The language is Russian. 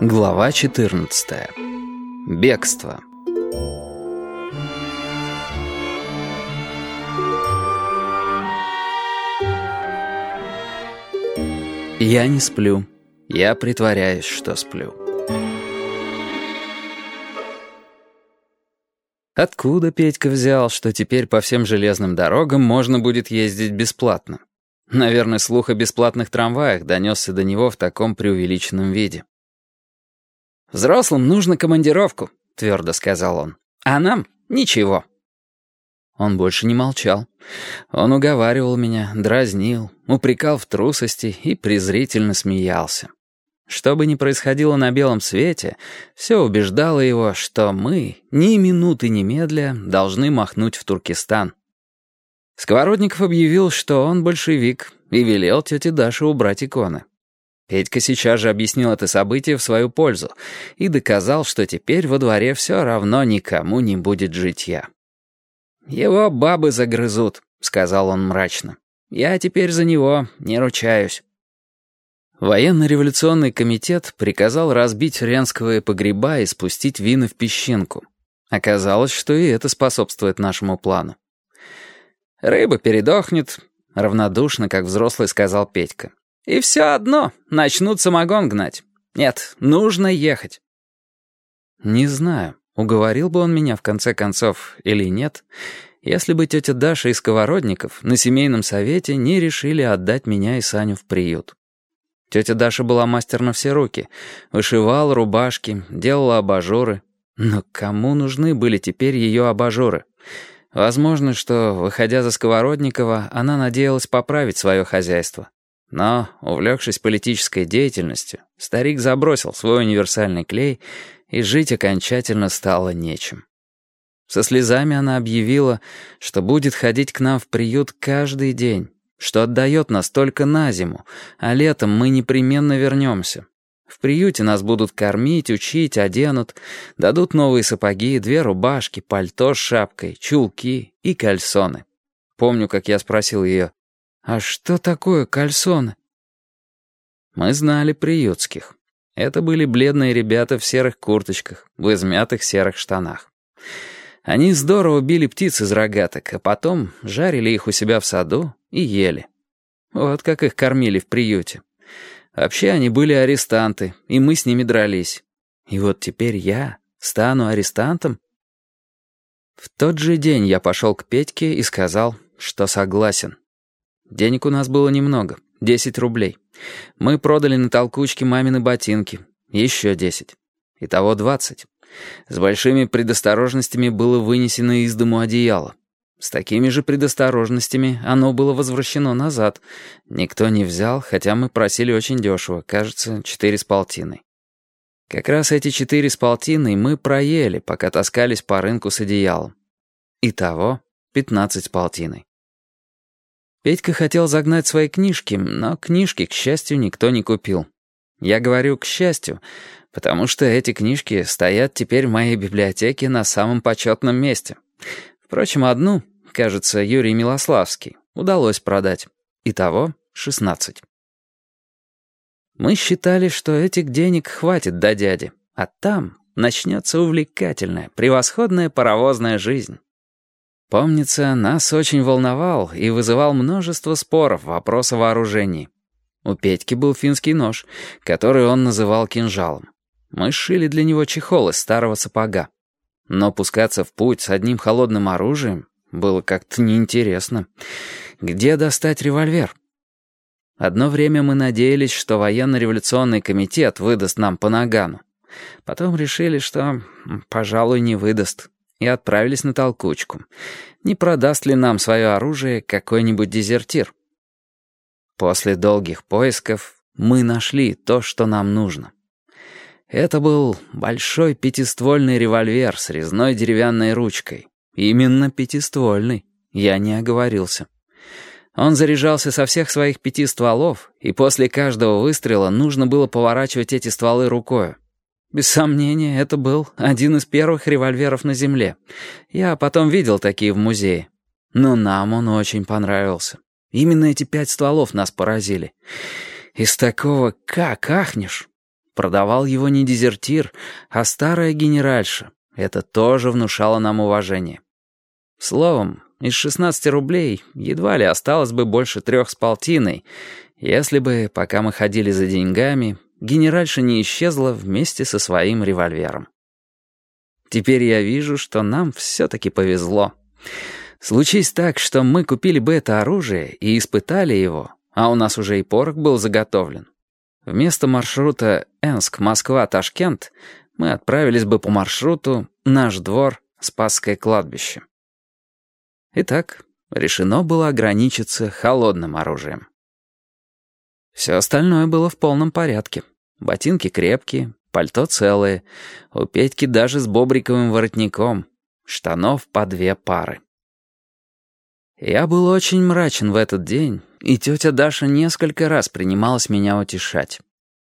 Глава 14. Бегство. Я не сплю. Я притворяюсь, что сплю. Откуда Петька взял, что теперь по всем железным дорогам можно будет ездить бесплатно? Наверное, слух о бесплатных трамваях донесся до него в таком преувеличенном виде. «Взрослым нужно командировку», — твердо сказал он. «А нам ничего». Он больше не молчал. Он уговаривал меня, дразнил, упрекал в трусости и презрительно смеялся. Что бы ни происходило на белом свете, все убеждало его, что мы, ни минуты немедля, должны махнуть в Туркестан. Сковородников объявил, что он большевик, и велел тете Даше убрать иконы. Петька сейчас же объяснил это событие в свою пользу и доказал, что теперь во дворе все равно никому не будет житья. «Его бабы загрызут», — сказал он мрачно. «Я теперь за него не ручаюсь». Военно-революционный комитет приказал разбить ренсковые погреба и спустить вина в песчинку. Оказалось, что и это способствует нашему плану. «Рыба передохнет», — равнодушно, как взрослый сказал Петька. «И все одно, начнут самогон гнать. Нет, нужно ехать». Не знаю, уговорил бы он меня в конце концов или нет, если бы тетя Даша и Сковородников на семейном совете не решили отдать меня и Саню в приют. Тетя Даша была мастер на все руки, вышивала рубашки, делала абажуры. Но кому нужны были теперь ее абажуры? Возможно, что, выходя за Сковородникова, она надеялась поправить свое хозяйство. Но, увлекшись политической деятельностью, старик забросил свой универсальный клей, и жить окончательно стало нечем. Со слезами она объявила, что будет ходить к нам в приют каждый день, что отдает нас только на зиму, а летом мы непременно вернемся. В приюте нас будут кормить, учить, оденут, дадут новые сапоги, две рубашки, пальто с шапкой, чулки и кальсоны. Помню, как я спросил ее, «А что такое кальсоны?» Мы знали приютских. Это были бледные ребята в серых курточках, в измятых серых штанах. Они здорово били птиц из рогаток, а потом жарили их у себя в саду и ели. Вот как их кормили в приюте. Вообще они были арестанты, и мы с ними дрались. И вот теперь я стану арестантом? В тот же день я пошел к Петьке и сказал, что согласен. Денег у нас было немного, 10 рублей. Мы продали на толкучке мамины ботинки, еще 10. Итого 20. С большими предосторожностями было вынесено из дому одеяло. С такими же предосторожностями оно было возвращено назад. Никто не взял, хотя мы просили очень дешево, кажется, четыре с полтиной. Как раз эти четыре с полтиной мы проели, пока таскались по рынку с одеялом. Итого пятнадцать с полтиной. Петька хотел загнать свои книжки, но книжки, к счастью, никто не купил. Я говорю «к счастью», потому что эти книжки стоят теперь в моей библиотеке на самом почетном месте — Впрочем, одну, кажется, Юрий Милославский, удалось продать. Итого 16. Мы считали, что этих денег хватит до дяди, а там начнется увлекательная, превосходная паровозная жизнь. Помнится, нас очень волновал и вызывал множество споров вопрос о вооружении. У Петьки был финский нож, который он называл кинжалом. Мы сшили для него чехол из старого сапога. Но пускаться в путь с одним холодным оружием было как-то неинтересно. Где достать револьвер? Одно время мы надеялись, что военно-революционный комитет выдаст нам по нагану. Потом решили, что, пожалуй, не выдаст, и отправились на толкучку. Не продаст ли нам свое оружие какой-нибудь дезертир? После долгих поисков мы нашли то, что нам нужно. Это был большой пятиствольный револьвер с резной деревянной ручкой. Именно пятиствольный. Я не оговорился. Он заряжался со всех своих пяти стволов, и после каждого выстрела нужно было поворачивать эти стволы рукой. Без сомнения, это был один из первых револьверов на Земле. Я потом видел такие в музее. Но нам он очень понравился. Именно эти пять стволов нас поразили. Из такого как ахнешь? Продавал его не дезертир, а старая генеральша. Это тоже внушало нам уважение. Словом, из 16 рублей едва ли осталось бы больше трех с полтиной, если бы, пока мы ходили за деньгами, генеральша не исчезла вместе со своим револьвером. Теперь я вижу, что нам все-таки повезло. Случись так, что мы купили бы это оружие и испытали его, а у нас уже и порох был заготовлен. Вместо маршрута Энск-Москва-Ташкент мы отправились бы по маршруту «Наш двор», «Спасское кладбище». Итак, решено было ограничиться холодным оружием. Все остальное было в полном порядке. Ботинки крепкие, пальто целое, у Петьки даже с бобриковым воротником, штанов по две пары. Я был очень мрачен в этот день, и тетя Даша несколько раз принималась меня утешать.